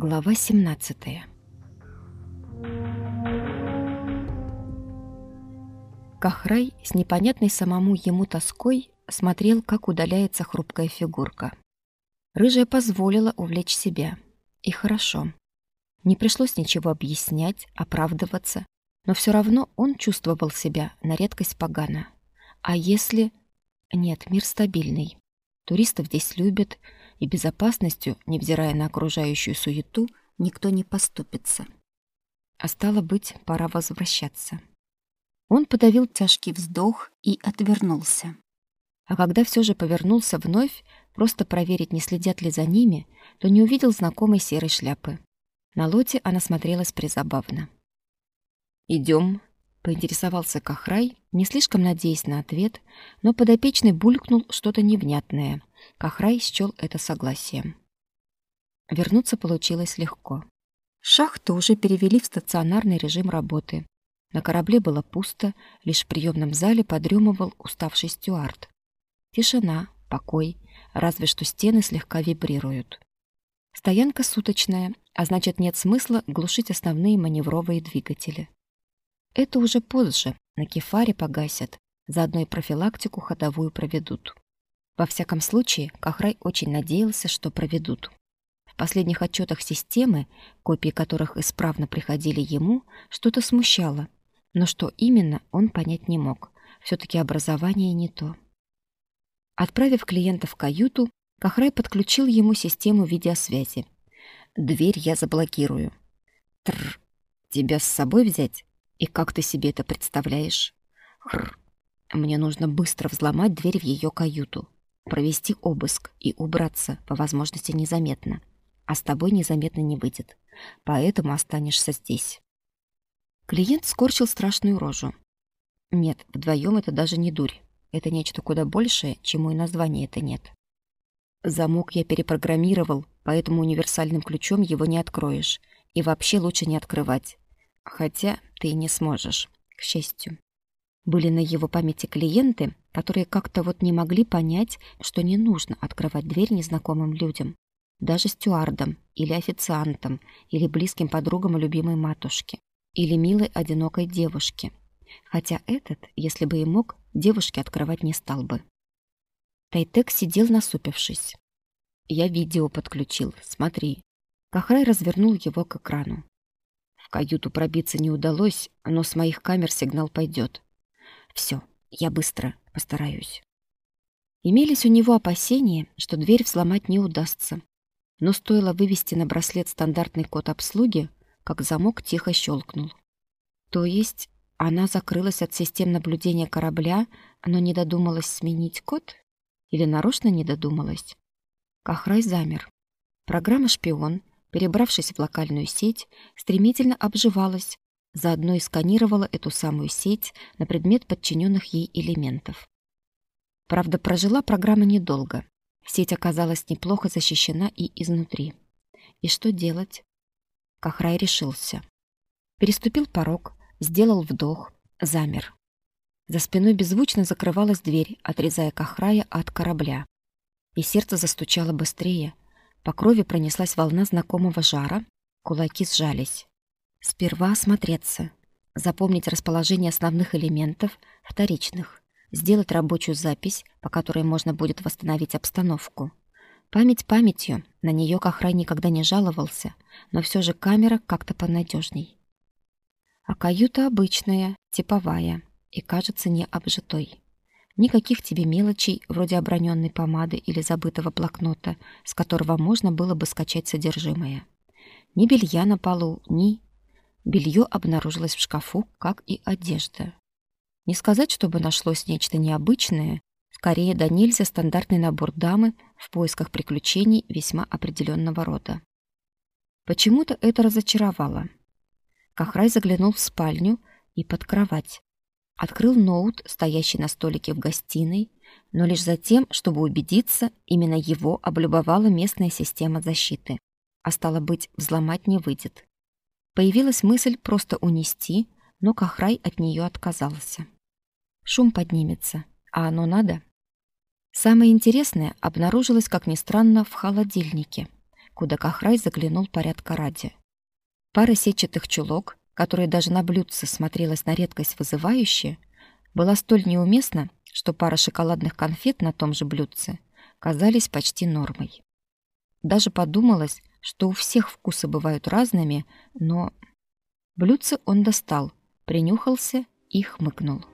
Глава 17 Кахрай с непонятной самому ему тоской смотрел, как удаляется хрупкая фигурка. Рыжая позволила увлечь себя. И хорошо. Не пришлось ничего объяснять, оправдываться, но все равно он чувствовал себя на редкость погано. А если... Нет, мир стабильный. Туристов здесь любят, и безопасностью, невзирая на окружающую суету, никто не поступится. А стало быть, пора возвращаться. Он подавил тяжкий вздох и отвернулся. А когда все же повернулся вновь, просто проверить, не следят ли за ними, то не увидел знакомой серой шляпы. На лоте она смотрелась призабавно. «Идем», — поинтересовался Кахрай, не слишком надеясь на ответ, но подопечный булькнул что-то невнятное, Кахрай счел это согласием. Вернуться получилось легко. Шахту уже перевели в стационарный режим работы. На корабле было пусто, лишь в приемном зале подрёмывал уставший стюард. Тишина, покой, разве что стены слегка вибрируют. Стоянка суточная, а значит, нет смысла глушить основные маневровые двигатели. Это уже позже, на кефаре погасят, заодно и профилактику ходовую проведут. Во всяком случае, Кахрай очень надеялся, что проведут. В последних отчетах системы, копии которых исправно приходили ему, что-то смущало, но что именно, он понять не мог. все таки образование не то. Отправив клиента в каюту, Кахрай подключил ему систему видеосвязи. «Дверь я заблокирую». «Тррр, тебя с собой взять? И как ты себе это представляешь?» «Хрр, мне нужно быстро взломать дверь в ее каюту провести обыск и убраться по возможности незаметно. А с тобой незаметно не выйдет. Поэтому останешься здесь. Клиент скорчил страшную рожу. Нет, вдвоем это даже не дурь. Это нечто куда большее, чему и названия это нет. Замок я перепрограммировал, поэтому универсальным ключом его не откроешь. И вообще лучше не открывать. Хотя ты и не сможешь, к счастью. Были на его памяти клиенты, которые как-то вот не могли понять, что не нужно открывать дверь незнакомым людям, даже стюардам или официантам, или близким подругам любимой матушки, или милой одинокой девушке. Хотя этот, если бы и мог, девушке открывать не стал бы. Тайтек сидел насупившись. Я видео подключил, смотри. Кахрай развернул его к экрану. В каюту пробиться не удалось, но с моих камер сигнал пойдет. Все, я быстро постараюсь. Имелись у него опасения, что дверь взломать не удастся. Но стоило вывести на браслет стандартный код обслуги, как замок тихо щелкнул. То есть она закрылась от систем наблюдения корабля, но не додумалась сменить код? Или нарочно не додумалась? Кахрай замер. Программа «Шпион», перебравшись в локальную сеть, стремительно обживалась, заодно и сканировала эту самую сеть на предмет подчиненных ей элементов. Правда, прожила программа недолго. Сеть оказалась неплохо защищена и изнутри. И что делать? Кахрай решился. Переступил порог, сделал вдох, замер. За спиной беззвучно закрывалась дверь, отрезая Кахрая от корабля. И сердце застучало быстрее. По крови пронеслась волна знакомого жара, кулаки сжались. Сперва осмотреться, запомнить расположение основных элементов, вторичных, сделать рабочую запись, по которой можно будет восстановить обстановку. Память памятью, на нее Кахрай никогда не жаловался, но все же камера как-то понадежней. А каюта обычная, типовая и, кажется, не обжитой. Никаких тебе мелочей, вроде оброненной помады или забытого блокнота, с которого можно было бы скачать содержимое. Ни белья на полу, ни Белье обнаружилось в шкафу, как и одежда. Не сказать, чтобы нашлось нечто необычное, скорее да нельзя стандартный набор дамы в поисках приключений весьма определенного рода. Почему-то это разочаровало. Кахрай заглянул в спальню и под кровать. Открыл ноут, стоящий на столике в гостиной, но лишь за тем, чтобы убедиться, именно его облюбовала местная система защиты. А стало быть, взломать не выйдет. Появилась мысль просто унести, но Кахрай от нее отказался. Шум поднимется, а оно надо? Самое интересное обнаружилось, как ни странно, в холодильнике. куда Кахрай заглянул порядка ради. Пара сетчатых чулок, которые даже на блюдце смотрелась на редкость вызывающе, была столь неуместна, что пара шоколадных конфет на том же блюдце казались почти нормой. Даже подумалось, что у всех вкусы бывают разными, но блюдце он достал, принюхался и хмыкнул.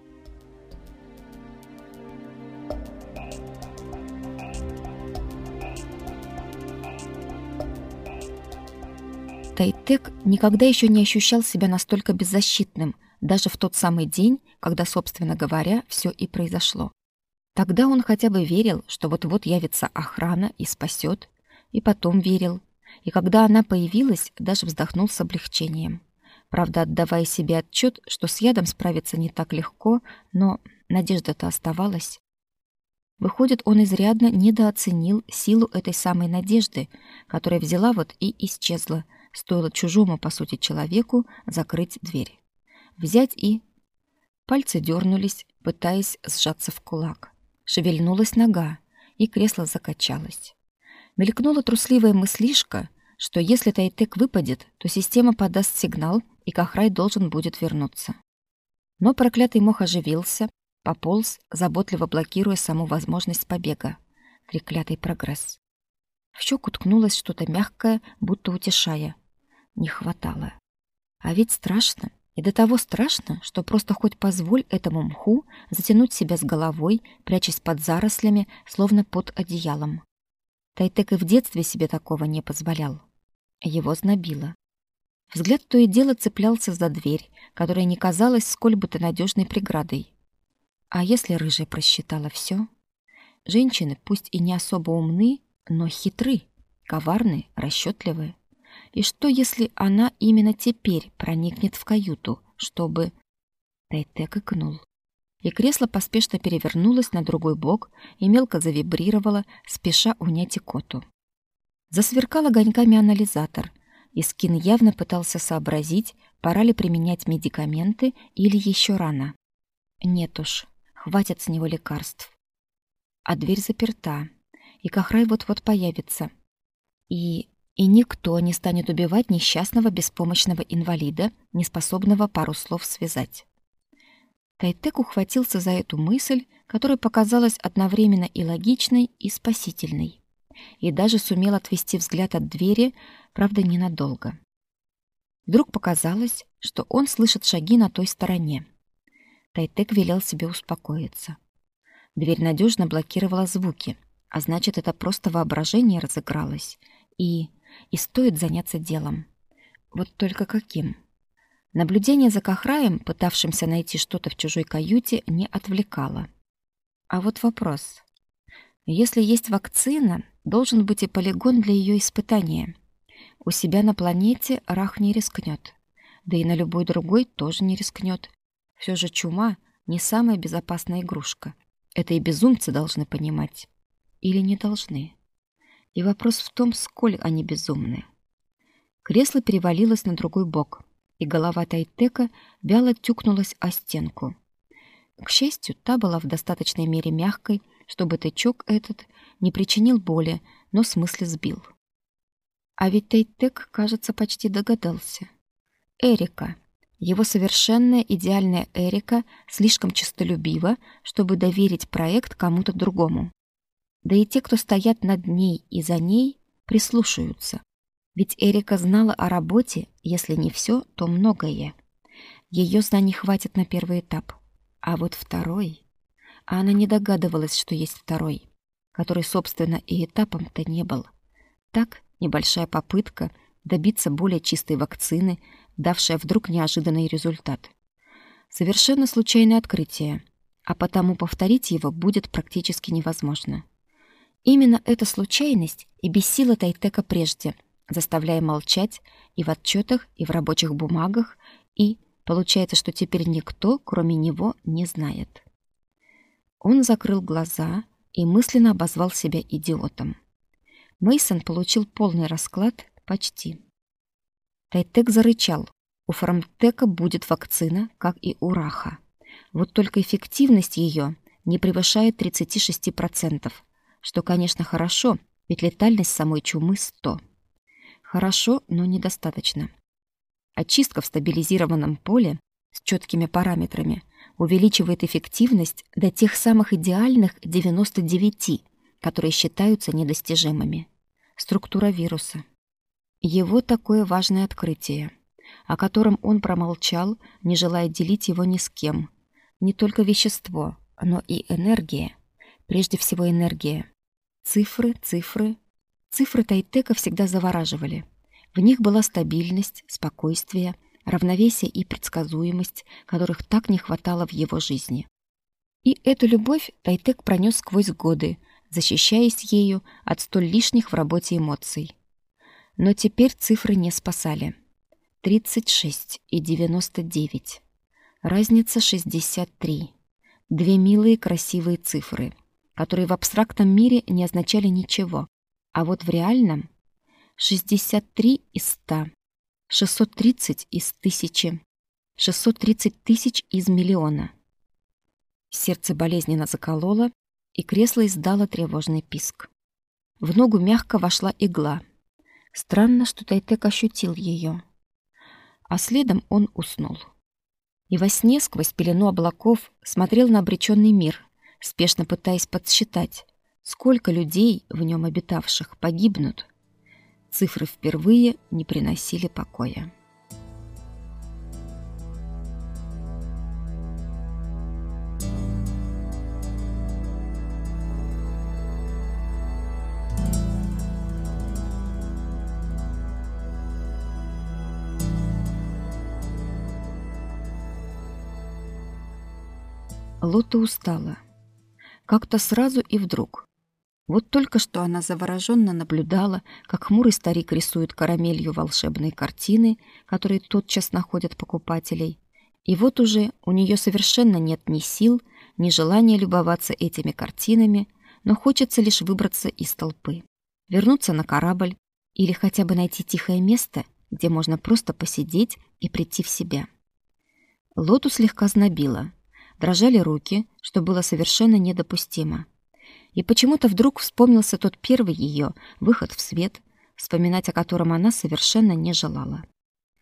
Тайтек никогда еще не ощущал себя настолько беззащитным, даже в тот самый день, когда, собственно говоря, все и произошло. Тогда он хотя бы верил, что вот-вот явится охрана и спасет, и потом верил. И когда она появилась, даже вздохнул с облегчением. Правда, отдавая себе отчет, что с ядом справиться не так легко, но надежда-то оставалась. Выходит, он изрядно недооценил силу этой самой надежды, которая взяла вот и исчезла, Стоило чужому, по сути, человеку закрыть дверь. Взять и... Пальцы дернулись, пытаясь сжаться в кулак. Шевельнулась нога, и кресло закачалось. Мелькнула трусливая мыслишка, что если Тайтек выпадет, то система подаст сигнал, и Кахрай должен будет вернуться. Но проклятый мох оживился, пополз, заботливо блокируя саму возможность побега. Треклятый прогресс. В щеку ткнулось что-то мягкое, будто утешая не хватало. А ведь страшно. И до того страшно, что просто хоть позволь этому мху затянуть себя с головой, прячась под зарослями, словно под одеялом. Тайтек и в детстве себе такого не позволял. Его знобило. Взгляд то и дело цеплялся за дверь, которая не казалась сколь бы то надежной преградой. А если рыжая просчитала все? Женщины, пусть и не особо умны, но хитры, коварны, расчетливы. И что, если она именно теперь проникнет в каюту, чтобы... Тайтек икнул. И кресло поспешно перевернулось на другой бок и мелко завибрировало, спеша унять икоту. Засверкал огоньками анализатор, и Скин явно пытался сообразить, пора ли применять медикаменты или еще рано. Нет уж, хватит с него лекарств. А дверь заперта, и Кахрай вот-вот появится. И и никто не станет убивать несчастного беспомощного инвалида, неспособного пару слов связать. Тайтек ухватился за эту мысль, которая показалась одновременно и логичной, и спасительной. И даже сумел отвести взгляд от двери, правда, ненадолго. Вдруг показалось, что он слышит шаги на той стороне. Тайтек велел себе успокоиться. Дверь надежно блокировала звуки, а значит, это просто воображение разыгралось. И и стоит заняться делом. Вот только каким? Наблюдение за Кахраем, пытавшимся найти что-то в чужой каюте, не отвлекало. А вот вопрос. Если есть вакцина, должен быть и полигон для ее испытания. У себя на планете Рах не рискнет. Да и на любой другой тоже не рискнет. Все же чума не самая безопасная игрушка. Это и безумцы должны понимать. Или не должны. И вопрос в том, сколь они безумны. Кресло перевалилось на другой бок, и голова Тайтека вяло тюкнулась о стенку. К счастью, та была в достаточной мере мягкой, чтобы тычок этот не причинил боли, но смысле сбил. А ведь Тайтек, кажется, почти догадался. Эрика. Его совершенная идеальная Эрика слишком честолюбива, чтобы доверить проект кому-то другому. Да и те, кто стоят над ней и за ней, прислушаются. Ведь Эрика знала о работе, если не все, то многое. Ее знаний хватит на первый этап. А вот второй... А она не догадывалась, что есть второй, который, собственно, и этапом-то не был. Так, небольшая попытка добиться более чистой вакцины, давшая вдруг неожиданный результат. Совершенно случайное открытие, а потому повторить его будет практически невозможно. Именно эта случайность и бесила Тайтека прежде, заставляя молчать и в отчетах, и в рабочих бумагах, и получается, что теперь никто, кроме него, не знает. Он закрыл глаза и мысленно обозвал себя идиотом. Мейсон получил полный расклад почти. Тайтек зарычал. У Фармтека будет вакцина, как и у Раха. Вот только эффективность ее не превышает 36%, что, конечно, хорошо, ведь летальность самой чумы 100. Хорошо, но недостаточно. Очистка в стабилизированном поле с четкими параметрами увеличивает эффективность до тех самых идеальных 99, которые считаются недостижимыми. Структура вируса. Его такое важное открытие, о котором он промолчал, не желая делить его ни с кем. Не только вещество, но и энергия. Прежде всего энергия. Цифры, цифры. Цифры Тайтека всегда завораживали. В них была стабильность, спокойствие, равновесие и предсказуемость, которых так не хватало в его жизни. И эту любовь Тайтек пронес сквозь годы, защищаясь ею от столь лишних в работе эмоций. Но теперь цифры не спасали. 36 и 99. Разница 63. Две милые красивые цифры, которые в абстрактном мире не означали ничего, а вот в реальном 63 из 100, 630 из тысячи, 630 тысяч из миллиона. Сердце болезненно закололо, и кресло издало тревожный писк. В ногу мягко вошла игла. Странно, что Тайтек ощутил ее. А следом он уснул. И во сне сквозь пелену облаков смотрел на обреченный мир, спешно пытаясь подсчитать, сколько людей, в нем обитавших, погибнут. Цифры впервые не приносили покоя. Лота устала. Как-то сразу и вдруг. Вот только что она завороженно наблюдала, как хмурый старик рисует карамелью волшебные картины, которые тотчас находят покупателей. И вот уже у нее совершенно нет ни сил, ни желания любоваться этими картинами, но хочется лишь выбраться из толпы, вернуться на корабль или хотя бы найти тихое место, где можно просто посидеть и прийти в себя. Лоту слегка знобила — Дрожали руки, что было совершенно недопустимо. И почему-то вдруг вспомнился тот первый ее выход в свет, вспоминать о котором она совершенно не желала.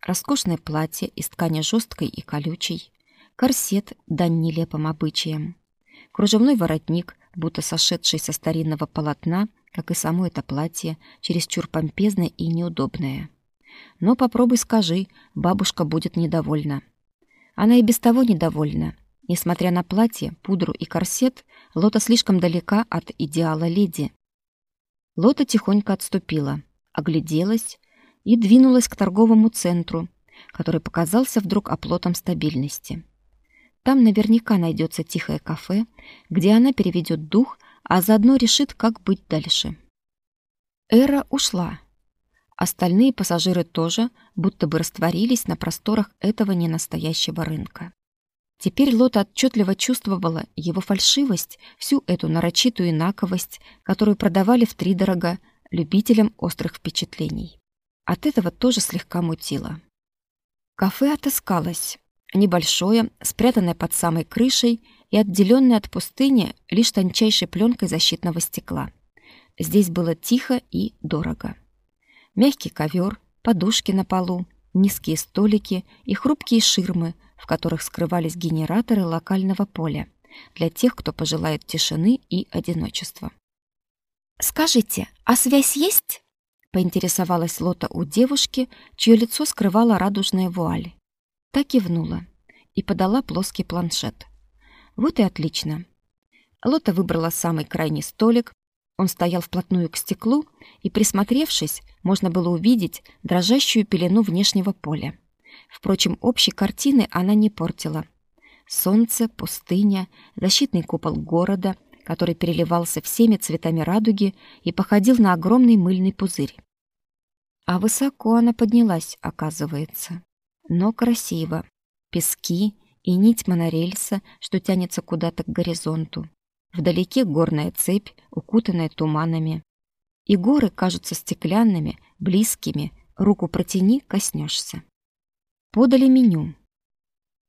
Роскошное платье из ткани жесткой и колючей, корсет, дань нелепым обычаям, кружевной воротник, будто сошедший со старинного полотна, как и само это платье, чересчур помпезное и неудобное. Но попробуй скажи, бабушка будет недовольна. Она и без того недовольна, Несмотря на платье, пудру и корсет, Лота слишком далека от идеала леди. Лота тихонько отступила, огляделась и двинулась к торговому центру, который показался вдруг оплотом стабильности. Там наверняка найдется тихое кафе, где она переведет дух, а заодно решит, как быть дальше. Эра ушла. Остальные пассажиры тоже будто бы растворились на просторах этого ненастоящего рынка. Теперь Лота отчетливо чувствовала его фальшивость, всю эту нарочитую инаковость, которую продавали втридорога любителям острых впечатлений. От этого тоже слегка мутило. Кафе отыскалось. Небольшое, спрятанное под самой крышей и отделенное от пустыни лишь тончайшей пленкой защитного стекла. Здесь было тихо и дорого. Мягкий ковер, подушки на полу, низкие столики и хрупкие ширмы, в которых скрывались генераторы локального поля для тех, кто пожелает тишины и одиночества. «Скажите, а связь есть?» — поинтересовалась Лота у девушки, чье лицо скрывала радужная вуаль. Та кивнула и подала плоский планшет. Вот и отлично. Лота выбрала самый крайний столик. Он стоял вплотную к стеклу, и, присмотревшись, можно было увидеть дрожащую пелену внешнего поля. Впрочем, общей картины она не портила. Солнце, пустыня, защитный купол города, который переливался всеми цветами радуги и походил на огромный мыльный пузырь. А высоко она поднялась, оказывается. Но красиво. Пески и нить монорельса, что тянется куда-то к горизонту. Вдалеке горная цепь, укутанная туманами. И горы кажутся стеклянными, близкими, руку протяни, коснешься. Подали меню.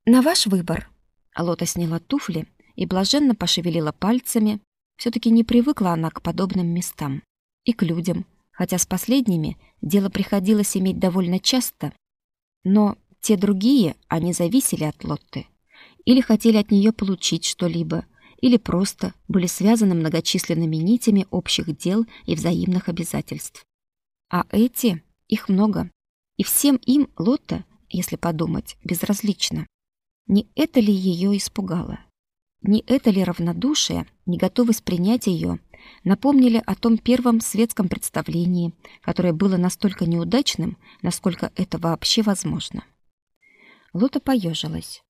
На ваш выбор. Алота сняла туфли и блаженно пошевелила пальцами. все таки не привыкла она к подобным местам и к людям, хотя с последними дело приходилось иметь довольно часто, но те другие, они зависели от Лотты или хотели от нее получить что-либо, или просто были связаны многочисленными нитями общих дел и взаимных обязательств. А эти, их много, и всем им Лотта, если подумать, безразлично. Не это ли ее испугало? Не это ли равнодушие, не готовость принять ее, напомнили о том первом светском представлении, которое было настолько неудачным, насколько это вообще возможно? Лота поежилась.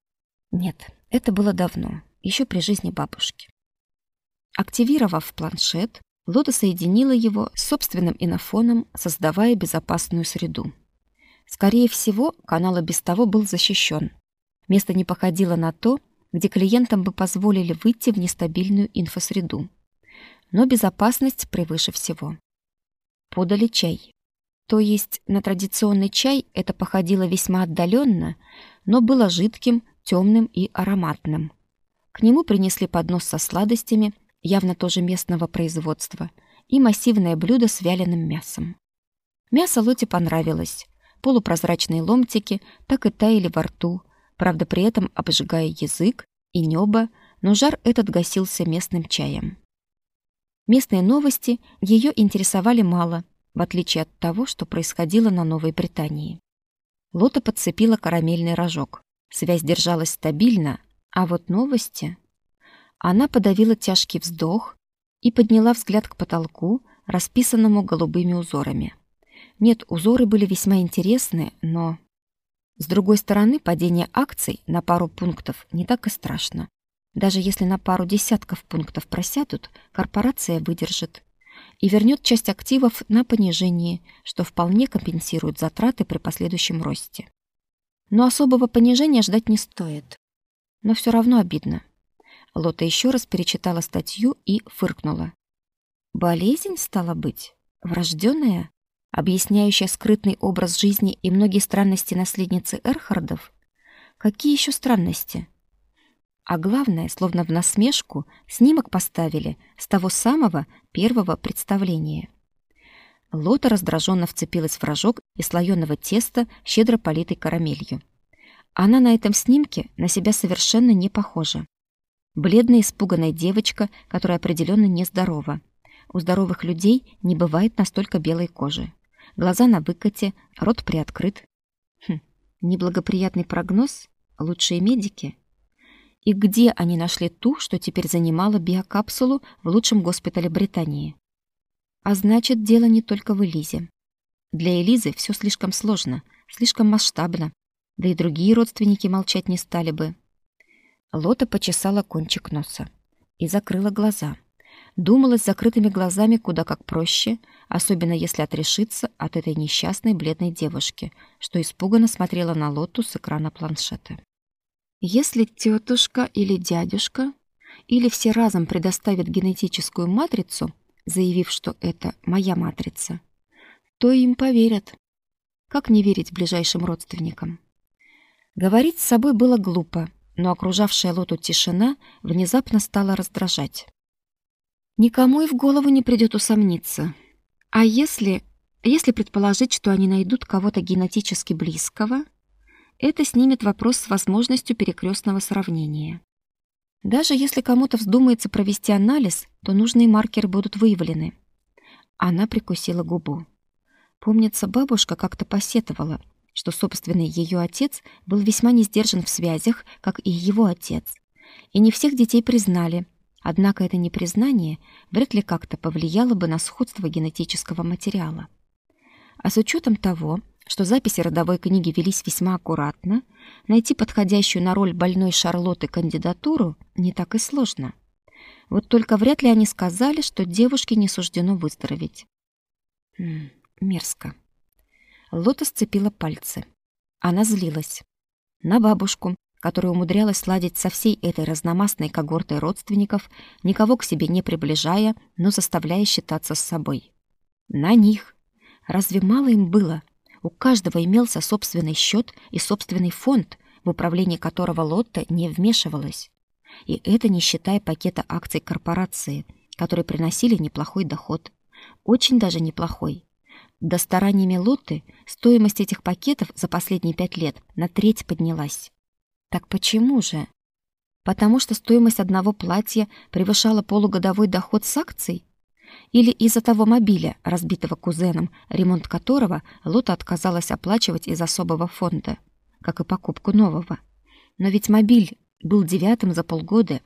Нет, это было давно, еще при жизни бабушки. Активировав планшет, Лота соединила его с собственным инофоном, создавая безопасную среду. Скорее всего, канал и без того был защищен. Место не походило на то, где клиентам бы позволили выйти в нестабильную инфосреду. Но безопасность превыше всего. Подали чай. То есть на традиционный чай это походило весьма отдаленно, но было жидким, темным и ароматным. К нему принесли поднос со сладостями, явно тоже местного производства, и массивное блюдо с вяленым мясом. Мясо Лоте понравилось. Полупрозрачные ломтики так и таяли во рту, правда при этом обжигая язык и небо, но жар этот гасился местным чаем. Местные новости ее интересовали мало, в отличие от того, что происходило на Новой Британии. Лота подцепила карамельный рожок. Связь держалась стабильно, а вот новости... Она подавила тяжкий вздох и подняла взгляд к потолку, расписанному голубыми узорами. Нет, узоры были весьма интересны, но... С другой стороны, падение акций на пару пунктов не так и страшно. Даже если на пару десятков пунктов просядут, корпорация выдержит и вернет часть активов на понижение, что вполне компенсирует затраты при последующем росте. Но особого понижения ждать не стоит. Но все равно обидно. Лота еще раз перечитала статью и фыркнула. Болезнь стала быть врожденная, объясняющая скрытный образ жизни и многие странности наследницы Эрхардов. Какие еще странности? А главное, словно в насмешку, снимок поставили с того самого первого представления. Лота раздраженно вцепилась в рожок из слоеного теста, щедро политой карамелью. Она на этом снимке на себя совершенно не похожа. Бледная испуганная девочка, которая определенно нездорова. У здоровых людей не бывает настолько белой кожи. Глаза на выкате, рот приоткрыт. Хм, неблагоприятный прогноз? Лучшие медики? И где они нашли ту, что теперь занимала биокапсулу в лучшем госпитале Британии? А значит, дело не только в Элизе. Для Элизы все слишком сложно, слишком масштабно, да и другие родственники молчать не стали бы. Лота почесала кончик носа и закрыла глаза. Думала с закрытыми глазами куда как проще, особенно если отрешиться от этой несчастной бледной девушки, что испуганно смотрела на Лоту с экрана планшета. Если тетушка или дядюшка, или все разом предоставят генетическую матрицу, заявив, что это моя матрица, то им поверят. Как не верить ближайшим родственникам? Говорить с собой было глупо, но окружавшая Лоту тишина внезапно стала раздражать. Никому и в голову не придет усомниться. А если, если предположить, что они найдут кого-то генетически близкого, это снимет вопрос с возможностью перекрестного сравнения. Даже если кому-то вздумается провести анализ, то нужные маркеры будут выявлены. Она прикусила губу. Помнится, бабушка как-то посетовала, что собственный ее отец был весьма несдержан в связях, как и его отец. И не всех детей признали. Однако это непризнание вряд ли как-то повлияло бы на сходство генетического материала. А с учетом того, что записи родовой книги велись весьма аккуратно, найти подходящую на роль больной Шарлотты кандидатуру не так и сложно. Вот только вряд ли они сказали, что девушке не суждено выздороветь. М мерзко. Лота сцепила пальцы. Она злилась. На бабушку, которая умудрялась сладить со всей этой разномастной когортой родственников, никого к себе не приближая, но заставляя считаться с собой. На них. Разве мало им было — у каждого имелся собственный счет и собственный фонд, в управление которого Лотта не вмешивалась. И это не считая пакета акций корпорации, которые приносили неплохой доход. Очень даже неплохой. До стараниями Лотты стоимость этих пакетов за последние пять лет на треть поднялась. Так почему же? Потому что стоимость одного платья превышала полугодовой доход с акций? Или из-за того мобиля, разбитого кузеном, ремонт которого Лота отказалась оплачивать из особого фонда, как и покупку нового? Но ведь мобиль был девятым за полгода.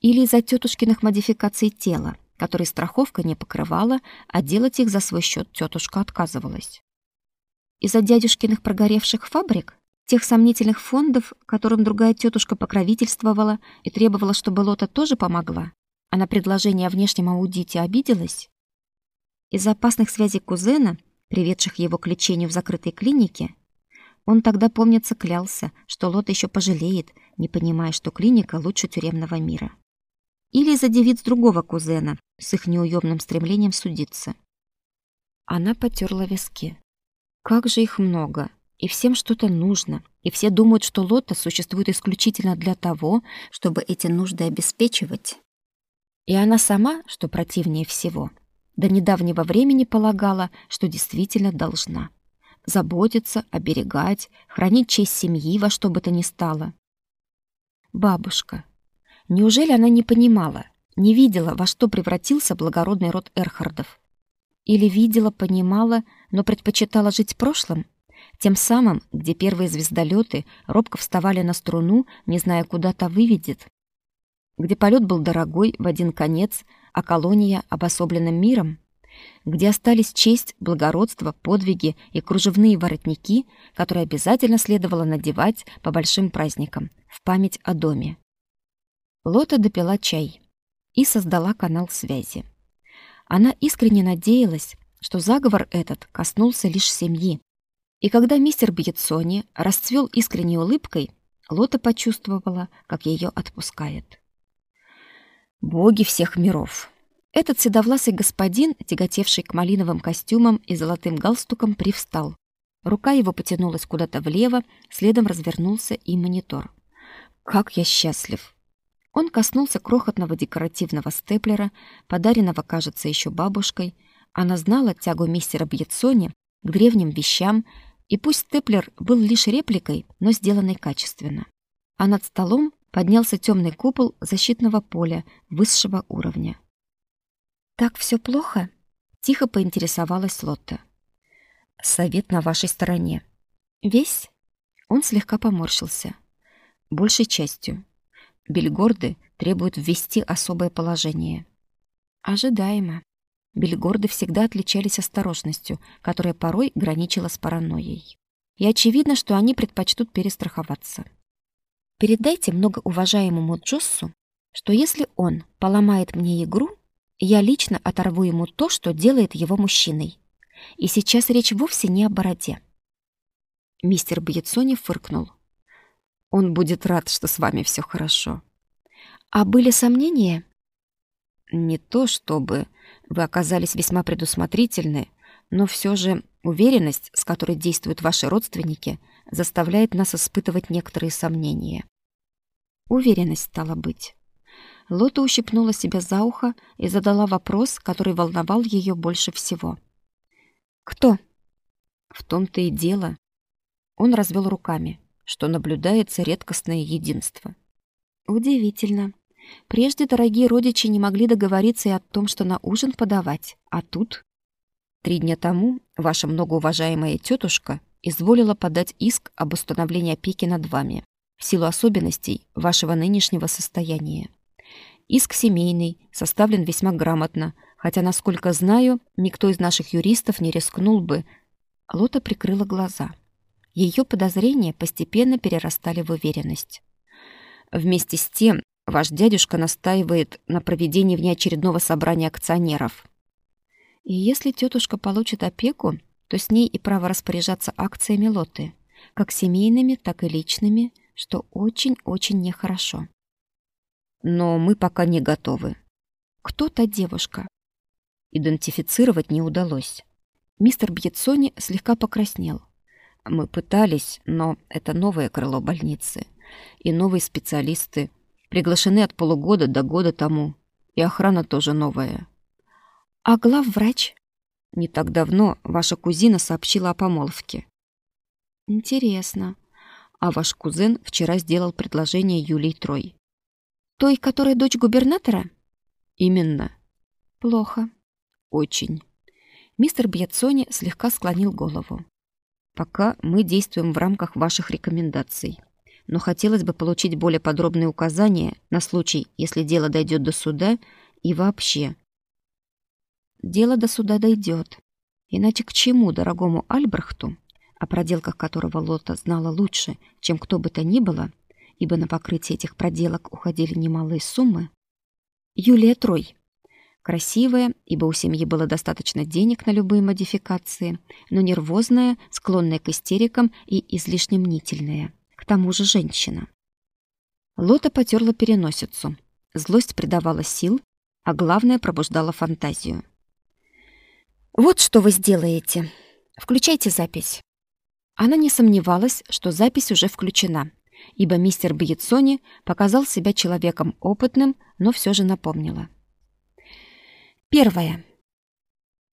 Или из-за тетушкиных модификаций тела, которые страховка не покрывала, а делать их за свой счет тетушка отказывалась. Из-за дядюшкиных прогоревших фабрик, тех сомнительных фондов, которым другая тетушка покровительствовала и требовала, чтобы Лота тоже помогла, а на предложение о внешнем аудите обиделась. Из-за опасных связей кузена, приведших его к лечению в закрытой клинике, он тогда, помнится, клялся, что Лота еще пожалеет, не понимая, что клиника лучше тюремного мира. Или из-за девиц другого кузена с их неуемным стремлением судиться. Она потерла виски. Как же их много, и всем что-то нужно, и все думают, что Лота существует исключительно для того, чтобы эти нужды обеспечивать. И она сама, что противнее всего, до недавнего времени полагала, что действительно должна заботиться, оберегать, хранить честь семьи во что бы то ни стало. Бабушка, Неужели она не понимала, не видела, во что превратился благородный род Эрхардов? Или видела, понимала, но предпочитала жить прошлым? Тем самым, где первые звездолеты робко вставали на струну, не зная, куда то выведет? Где полет был дорогой в один конец, а колония — обособленным миром? Где остались честь, благородство, подвиги и кружевные воротники, которые обязательно следовало надевать по большим праздникам в память о доме? Лота допила чай и создала канал связи. Она искренне надеялась, что заговор этот коснулся лишь семьи. И когда мистер Бьетсони расцвел искренней улыбкой, Лота почувствовала, как ее отпускает. Боги всех миров. Этот седовласый господин, тяготевший к малиновым костюмам и золотым галстукам, привстал. Рука его потянулась куда-то влево, следом развернулся и монитор. Как я счастлив, он коснулся крохотного декоративного степлера, подаренного, кажется, еще бабушкой. Она знала тягу мистера Бьетсони к древним вещам, и пусть степлер был лишь репликой, но сделанной качественно. А над столом поднялся темный купол защитного поля высшего уровня. «Так все плохо?» — тихо поинтересовалась Лотта. «Совет на вашей стороне». «Весь?» Он слегка поморщился. «Большей частью. Бельгорды требуют ввести особое положение. Ожидаемо. Бельгорды всегда отличались осторожностью, которая порой граничила с паранойей. И очевидно, что они предпочтут перестраховаться. Передайте многоуважаемому Джоссу, что если он поломает мне игру, я лично оторву ему то, что делает его мужчиной. И сейчас речь вовсе не о бороде. Мистер Бьетсони фыркнул. Он будет рад, что с вами все хорошо. А были сомнения? Не то чтобы вы оказались весьма предусмотрительны, но все же уверенность, с которой действуют ваши родственники, заставляет нас испытывать некоторые сомнения. Уверенность стала быть. Лота ущипнула себя за ухо и задала вопрос, который волновал ее больше всего. «Кто?» «В том-то и дело». Он развел руками что наблюдается редкостное единство. Удивительно. Прежде дорогие родичи не могли договориться и о том, что на ужин подавать, а тут... Три дня тому ваша многоуважаемая тетушка изволила подать иск об установлении опеки над вами в силу особенностей вашего нынешнего состояния. Иск семейный, составлен весьма грамотно, хотя, насколько знаю, никто из наших юристов не рискнул бы... Лота прикрыла глаза. Ее подозрения постепенно перерастали в уверенность. Вместе с тем, ваш дядюшка настаивает на проведении внеочередного собрания акционеров. И если тетушка получит опеку, то с ней и право распоряжаться акциями лоты, как семейными, так и личными, что очень-очень нехорошо. Но мы пока не готовы. Кто та девушка? Идентифицировать не удалось. Мистер Бьетсони слегка покраснел. Мы пытались, но это новое крыло больницы. И новые специалисты. Приглашены от полугода до года тому. И охрана тоже новая. А главврач? Не так давно ваша кузина сообщила о помолвке. Интересно. А ваш кузен вчера сделал предложение Юлии Трой. Той, которая дочь губернатора? Именно. Плохо. Очень. Мистер Бьяцони слегка склонил голову. Пока мы действуем в рамках ваших рекомендаций. Но хотелось бы получить более подробные указания на случай, если дело дойдет до суда и вообще. Дело до суда дойдет. Иначе к чему дорогому Альбрехту, о проделках которого Лота знала лучше, чем кто бы то ни было, ибо на покрытие этих проделок уходили немалые суммы, Юлия Трой, Красивая, ибо у семьи было достаточно денег на любые модификации, но нервозная, склонная к истерикам и излишне мнительная. Тому же женщина. Лота потерла переносицу. Злость придавала сил, а главное пробуждала фантазию. Вот что вы сделаете. Включайте запись. Она не сомневалась, что запись уже включена, ибо мистер Бьетсони показал себя человеком опытным, но все же напомнила. Первое.